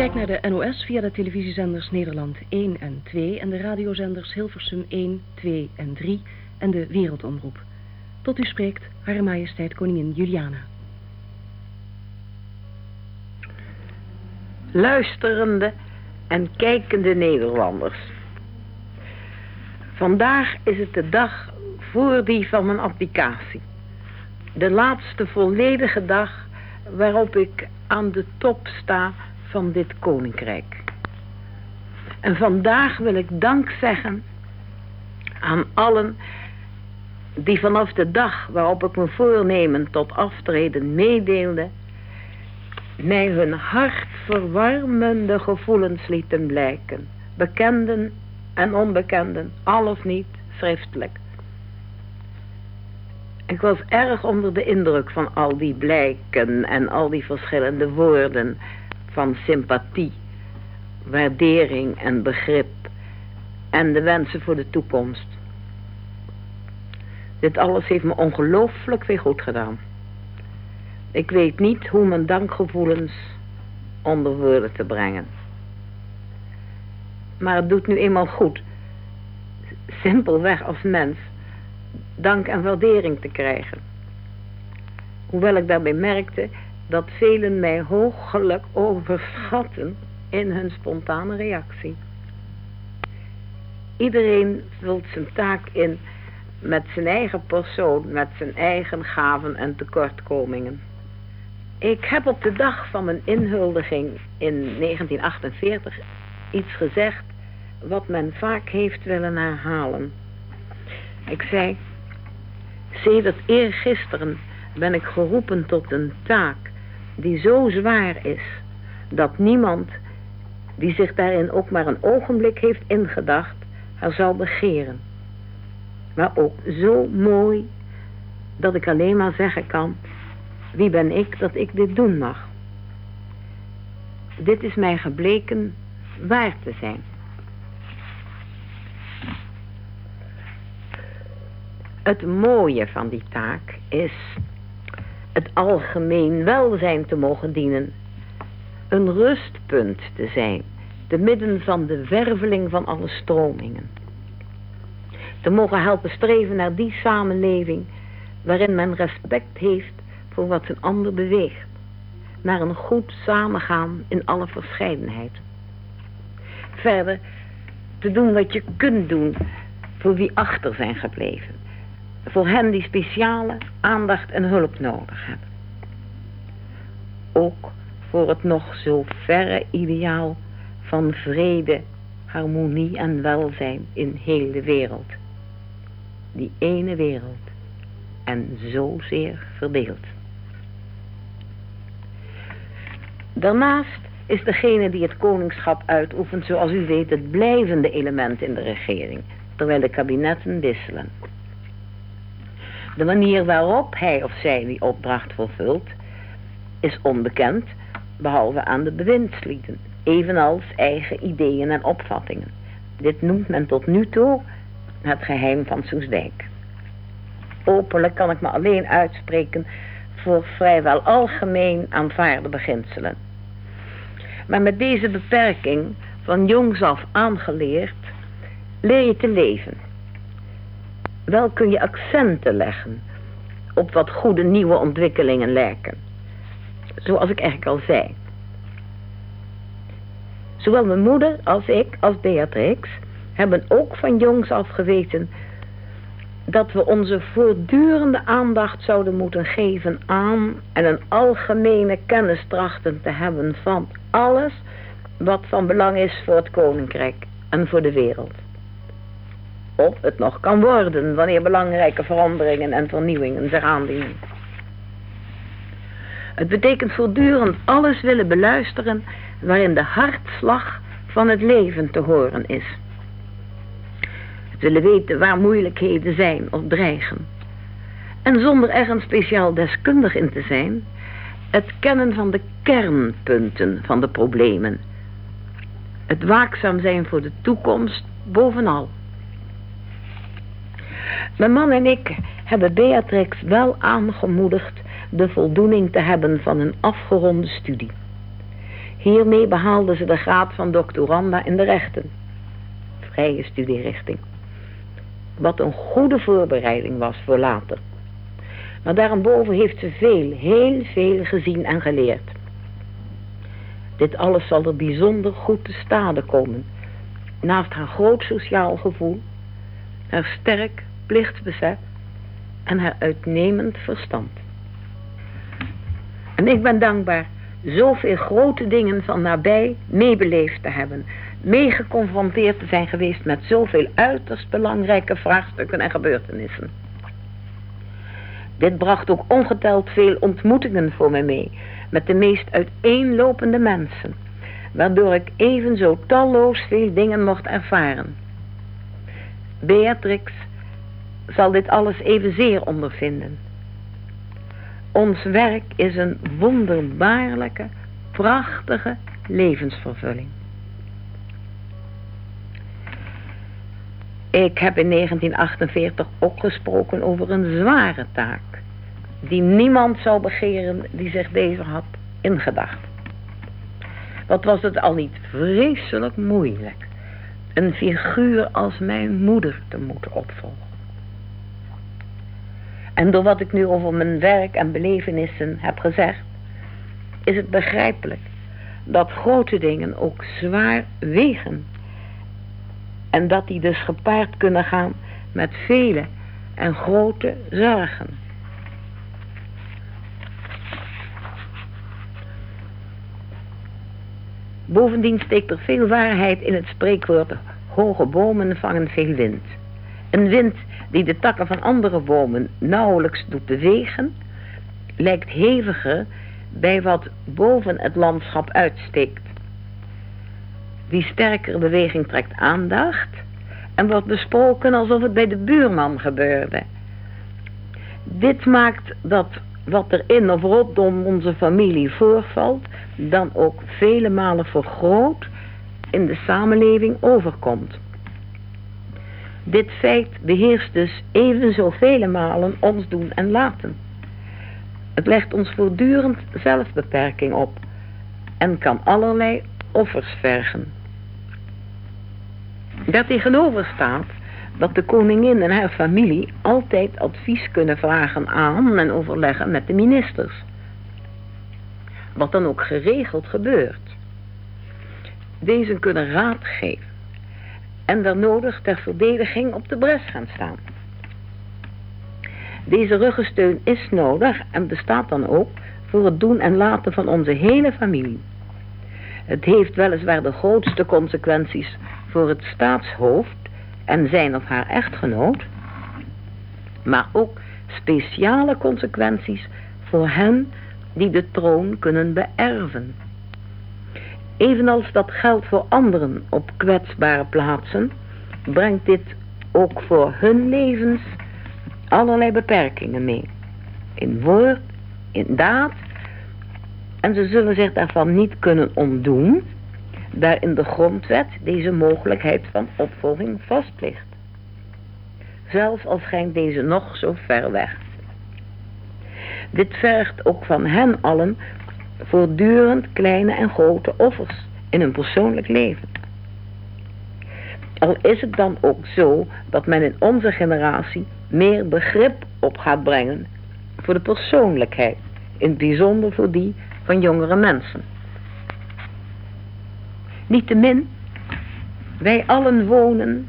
Kijk naar de NOS via de televisiezenders Nederland 1 en 2 en de radiozenders Hilversum 1, 2 en 3 en de Wereldomroep. Tot u spreekt Hare Majesteit Koningin Juliana. Luisterende en kijkende Nederlanders. Vandaag is het de dag voor die van mijn applicatie. De laatste volledige dag waarop ik aan de top sta van dit koninkrijk. En vandaag wil ik dank zeggen aan allen die vanaf de dag waarop ik mijn voornemen tot aftreden meedeelde, mij hun hartverwarmende gevoelens lieten blijken, bekenden en onbekenden, al of niet schriftelijk. Ik was erg onder de indruk van al die blijken en al die verschillende woorden van sympathie, waardering en begrip en de wensen voor de toekomst. Dit alles heeft me ongelooflijk weer goed gedaan. Ik weet niet hoe mijn dankgevoelens onder woorden te brengen. Maar het doet nu eenmaal goed, simpelweg als mens, dank en waardering te krijgen. Hoewel ik daarbij merkte dat velen mij hoogelijk overschatten in hun spontane reactie. Iedereen vult zijn taak in met zijn eigen persoon, met zijn eigen gaven en tekortkomingen. Ik heb op de dag van mijn inhuldiging in 1948 iets gezegd wat men vaak heeft willen herhalen. Ik zei, sedert eergisteren ben ik geroepen tot een taak die zo zwaar is dat niemand die zich daarin ook maar een ogenblik heeft ingedacht, haar zal begeren. Maar ook zo mooi dat ik alleen maar zeggen kan, wie ben ik dat ik dit doen mag? Dit is mij gebleken waar te zijn. Het mooie van die taak is het algemeen welzijn te mogen dienen. Een rustpunt te zijn, te midden van de werveling van alle stromingen. Te mogen helpen streven naar die samenleving waarin men respect heeft voor wat een ander beweegt. Naar een goed samengaan in alle verscheidenheid. Verder te doen wat je kunt doen voor wie achter zijn gebleven voor hen die speciale aandacht en hulp nodig hebben. Ook voor het nog zo verre ideaal van vrede, harmonie en welzijn in heel de wereld. Die ene wereld en zozeer verdeeld. Daarnaast is degene die het koningschap uitoefent, zoals u weet, het blijvende element in de regering, terwijl de kabinetten wisselen. De manier waarop hij of zij die opdracht vervult, is onbekend, behalve aan de bewindslieden, evenals eigen ideeën en opvattingen. Dit noemt men tot nu toe het geheim van Soesdijk. Openlijk kan ik me alleen uitspreken voor vrijwel algemeen aanvaarde beginselen. Maar met deze beperking, van jongs af aangeleerd, leer je te leven wel kun je accenten leggen op wat goede nieuwe ontwikkelingen lijken. Zoals ik eigenlijk al zei. Zowel mijn moeder als ik, als Beatrix, hebben ook van jongs af geweten dat we onze voortdurende aandacht zouden moeten geven aan en een algemene kennis trachten te hebben van alles wat van belang is voor het koninkrijk en voor de wereld of het nog kan worden wanneer belangrijke veranderingen en vernieuwingen zich aandienen. Het betekent voortdurend alles willen beluisteren waarin de hartslag van het leven te horen is. Het willen weten waar moeilijkheden zijn of dreigen. En zonder ergens speciaal deskundig in te zijn, het kennen van de kernpunten van de problemen. Het waakzaam zijn voor de toekomst bovenal. Mijn man en ik hebben Beatrix wel aangemoedigd de voldoening te hebben van een afgeronde studie. Hiermee behaalde ze de graad van doctoranda in de rechten. Vrije studierichting. Wat een goede voorbereiding was voor later. Maar daarboven heeft ze veel, heel veel gezien en geleerd. Dit alles zal er bijzonder goed te stade komen. Naast haar groot sociaal gevoel, haar sterk plichtsbesef en haar uitnemend verstand. En ik ben dankbaar zoveel grote dingen van nabij meebeleefd te hebben. Meegeconfronteerd te zijn geweest met zoveel uiterst belangrijke vraagstukken en gebeurtenissen. Dit bracht ook ongeteld veel ontmoetingen voor mij mee met de meest uiteenlopende mensen, waardoor ik evenzo talloos veel dingen mocht ervaren. Beatrix zal dit alles evenzeer ondervinden. Ons werk is een wonderbaarlijke, prachtige levensvervulling. Ik heb in 1948 ook gesproken over een zware taak, die niemand zou begeren die zich deze had ingedacht. Wat was het al niet vreselijk moeilijk, een figuur als mijn moeder te moeten opvolgen. En door wat ik nu over mijn werk en belevenissen heb gezegd, is het begrijpelijk dat grote dingen ook zwaar wegen. En dat die dus gepaard kunnen gaan met vele en grote zorgen. Bovendien steekt er veel waarheid in het spreekwoord hoge bomen vangen veel wind. Een wind die de takken van andere bomen nauwelijks doet bewegen, lijkt heviger bij wat boven het landschap uitsteekt. Die sterkere beweging trekt aandacht en wordt besproken alsof het bij de buurman gebeurde. Dit maakt dat wat er in of rondom onze familie voorvalt, dan ook vele malen vergroot in de samenleving overkomt. Dit feit beheerst dus evenzo vele malen ons doen en laten. Het legt ons voortdurend zelfbeperking op en kan allerlei offers vergen. Daartegenover staat dat de koningin en haar familie altijd advies kunnen vragen aan en overleggen met de ministers. Wat dan ook geregeld gebeurt. Deze kunnen raad geven en daar nodig ter verdediging op de bres gaan staan. Deze ruggensteun is nodig en bestaat dan ook voor het doen en laten van onze hele familie. Het heeft weliswaar de grootste consequenties voor het staatshoofd en zijn of haar echtgenoot, maar ook speciale consequenties voor hen die de troon kunnen beërven. Evenals dat geldt voor anderen op kwetsbare plaatsen, brengt dit ook voor hun levens allerlei beperkingen mee. In woord, in daad. En ze zullen zich daarvan niet kunnen ontdoen, daar in de grondwet deze mogelijkheid van opvolging vast ligt. Zelfs al schijnt deze nog zo ver weg. Dit vergt ook van hen allen voortdurend kleine en grote offers in hun persoonlijk leven. Al is het dan ook zo dat men in onze generatie meer begrip op gaat brengen voor de persoonlijkheid, in het bijzonder voor die van jongere mensen. Niettemin, wij allen wonen,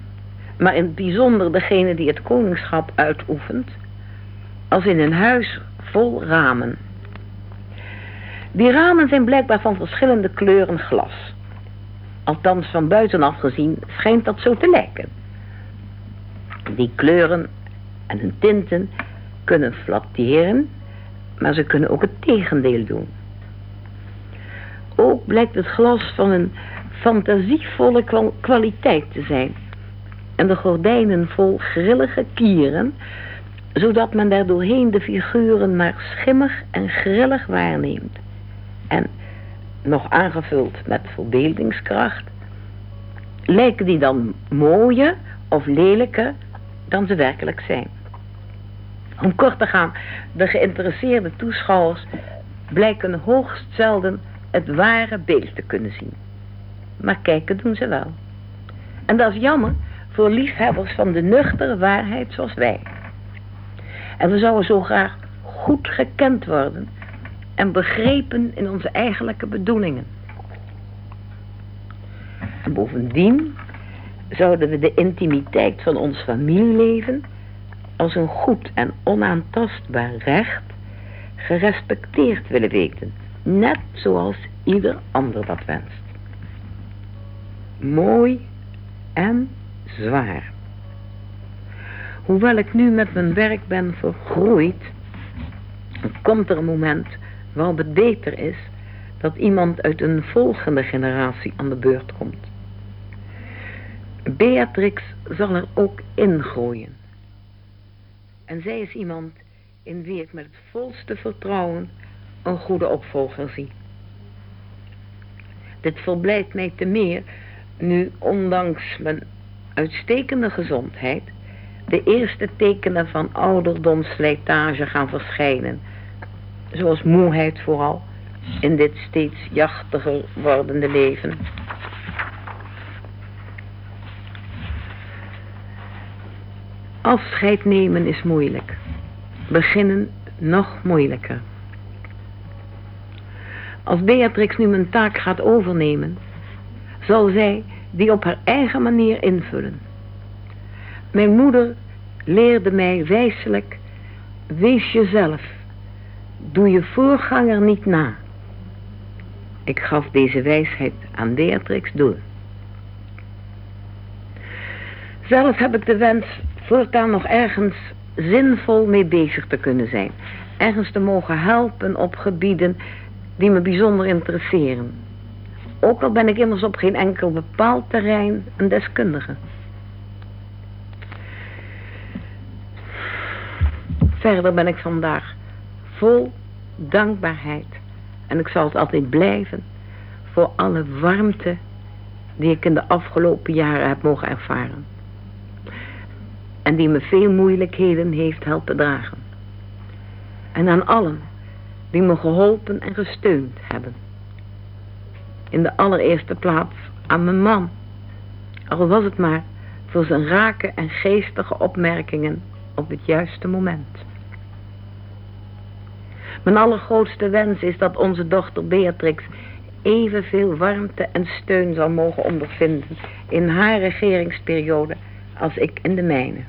maar in het bijzonder degene die het koningschap uitoefent, als in een huis vol ramen. Die ramen zijn blijkbaar van verschillende kleuren glas. Althans van buitenaf gezien schijnt dat zo te lijken. Die kleuren en hun tinten kunnen flatteren, maar ze kunnen ook het tegendeel doen. Ook blijkt het glas van een fantasievolle kwaliteit te zijn en de gordijnen vol grillige kieren, zodat men daar doorheen de figuren maar schimmig en grillig waarneemt en nog aangevuld met verbeeldingskracht, lijken die dan mooier of lelijker dan ze werkelijk zijn. Om kort te gaan, de geïnteresseerde toeschouwers blijken hoogst zelden het ware beeld te kunnen zien. Maar kijken doen ze wel. En dat is jammer voor liefhebbers van de nuchtere waarheid zoals wij. En we zouden zo graag goed gekend worden en begrepen in onze eigenlijke bedoelingen. En bovendien zouden we de intimiteit van ons familieleven als een goed en onaantastbaar recht gerespecteerd willen weten, net zoals ieder ander dat wenst. Mooi en zwaar. Hoewel ik nu met mijn werk ben vergroeid, komt er een moment waarop beter is dat iemand uit een volgende generatie aan de beurt komt. Beatrix zal er ook ingroeien. En zij is iemand in wie ik met het volste vertrouwen een goede opvolger zie. Dit verblijdt mij te meer nu ondanks mijn uitstekende gezondheid de eerste tekenen van ouderdomslijtage gaan verschijnen, zoals moeheid vooral in dit steeds jachtiger wordende leven. Afscheid nemen is moeilijk. Beginnen nog moeilijker. Als Beatrix nu mijn taak gaat overnemen, zal zij die op haar eigen manier invullen. Mijn moeder leerde mij wijselijk, wees jezelf, doe je voorganger niet na. Ik gaf deze wijsheid aan Beatrix door. Zelf heb ik de wens voortaan nog ergens zinvol mee bezig te kunnen zijn. Ergens te mogen helpen op gebieden die me bijzonder interesseren. Ook al ben ik immers op geen enkel bepaald terrein een deskundige. Verder ben ik vandaag vol dankbaarheid. En ik zal het altijd blijven voor alle warmte die ik in de afgelopen jaren heb mogen ervaren. En die me veel moeilijkheden heeft helpen dragen. En aan allen die me geholpen en gesteund hebben. In de allereerste plaats aan mijn man. Al was het maar voor zijn rake en geestige opmerkingen op het juiste moment. Mijn allergrootste wens is dat onze dochter Beatrix evenveel warmte en steun zal mogen ondervinden in haar regeringsperiode als ik in de mijne.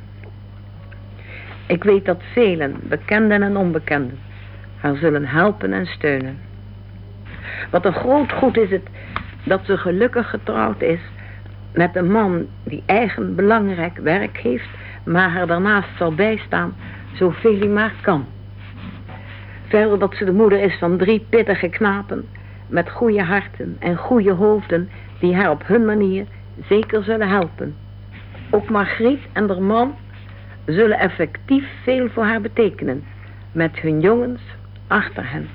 Ik weet dat velen, bekenden en onbekenden, haar zullen helpen en steunen. Wat een groot goed is het dat ze gelukkig getrouwd is met een man die eigen belangrijk werk heeft, maar haar daarnaast zal bijstaan zoveel hij maar kan. Verder dat ze de moeder is van drie pittige knapen met goede harten en goede hoofden die haar op hun manier zeker zullen helpen. Ook Margriet en haar man zullen effectief veel voor haar betekenen met hun jongens achter hen.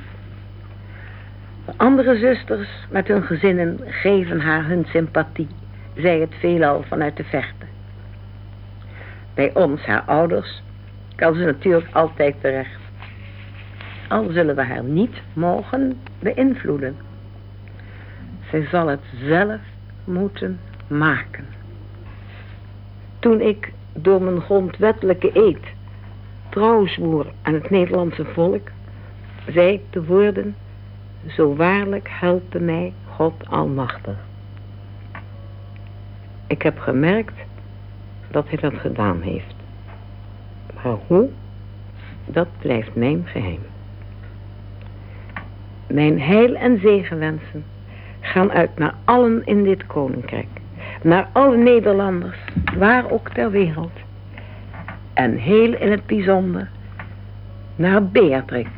De andere zusters met hun gezinnen geven haar hun sympathie, zij het veelal vanuit de verte. Bij ons, haar ouders, kan ze natuurlijk altijd terecht. Al zullen we haar niet mogen beïnvloeden. Zij zal het zelf moeten maken. Toen ik door mijn grondwettelijke eed trouw zwoer aan het Nederlandse volk, zei ik de woorden, zo waarlijk helpen mij God Almachtig. Ik heb gemerkt dat hij dat gedaan heeft. Maar hoe, dat blijft mijn geheim. Mijn heil en zegenwensen gaan uit naar allen in dit koninkrijk. Naar alle Nederlanders, waar ook ter wereld. En heel in het bijzonder naar Beatrix.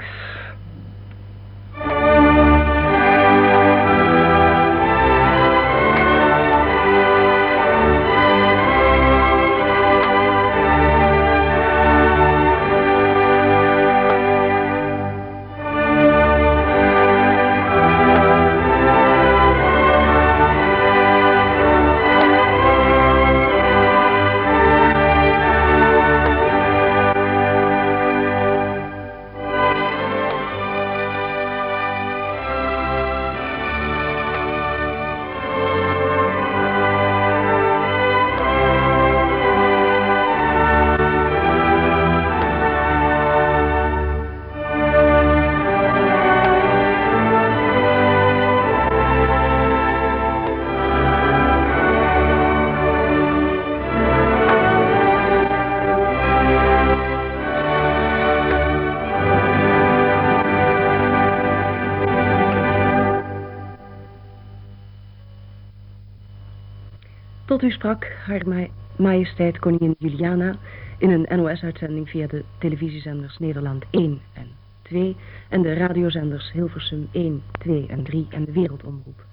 U sprak haar majesteit koningin Juliana in een NOS-uitzending via de televisiezenders Nederland 1 en 2 en de radiozenders Hilversum 1, 2 en 3 en de Wereldomroep.